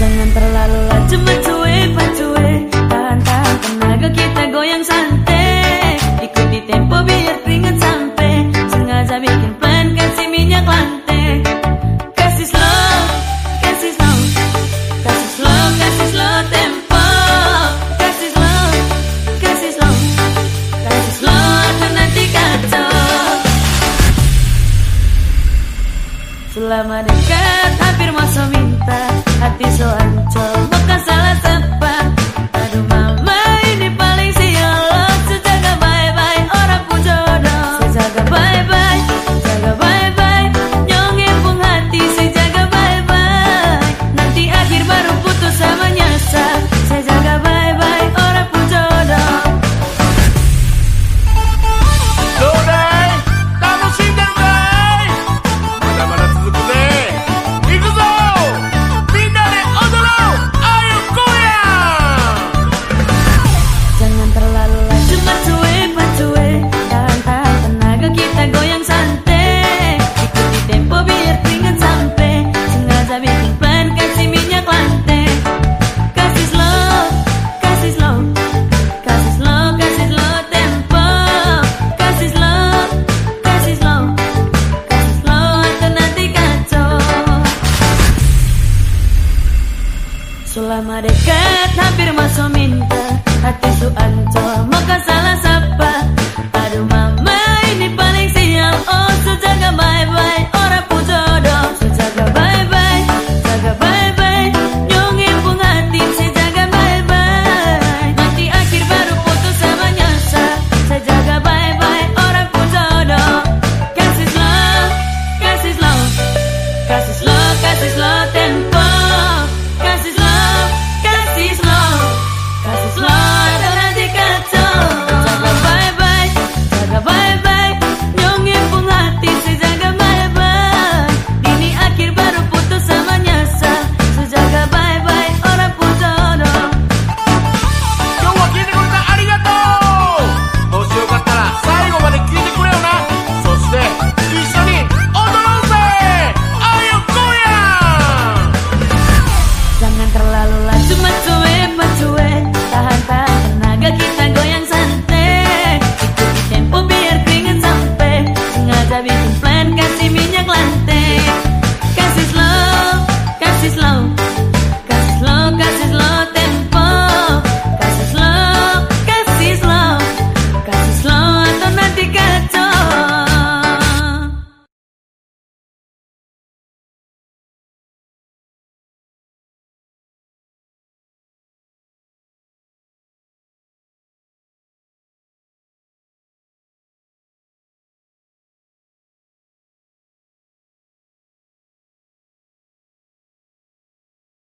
Jangan terlalu laju mencue, mencue, tahan-tahan tenaga kita goyang santai, ikuti tempo biar ringan. Selama dekat hampir masa minta Hati so ancol Maka salah Selama dekat hampir masuk minta Hati suanco maka salah sapa Aduh mama ini paling sial. Oh sejaga bye bye orang pun jodoh. Sejaga bye bye Jaga bye bye nyungin pun hati sejaga bye bye Nanti akhir baru putus sama nyasa. Sejaga bye bye orang pun jodoh. Kasih slow Kasih slow Kasih slow Kasih love tempo. Kasih kasih minyak lantai kasih slow kasih slow.